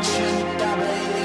H-W-B, the top.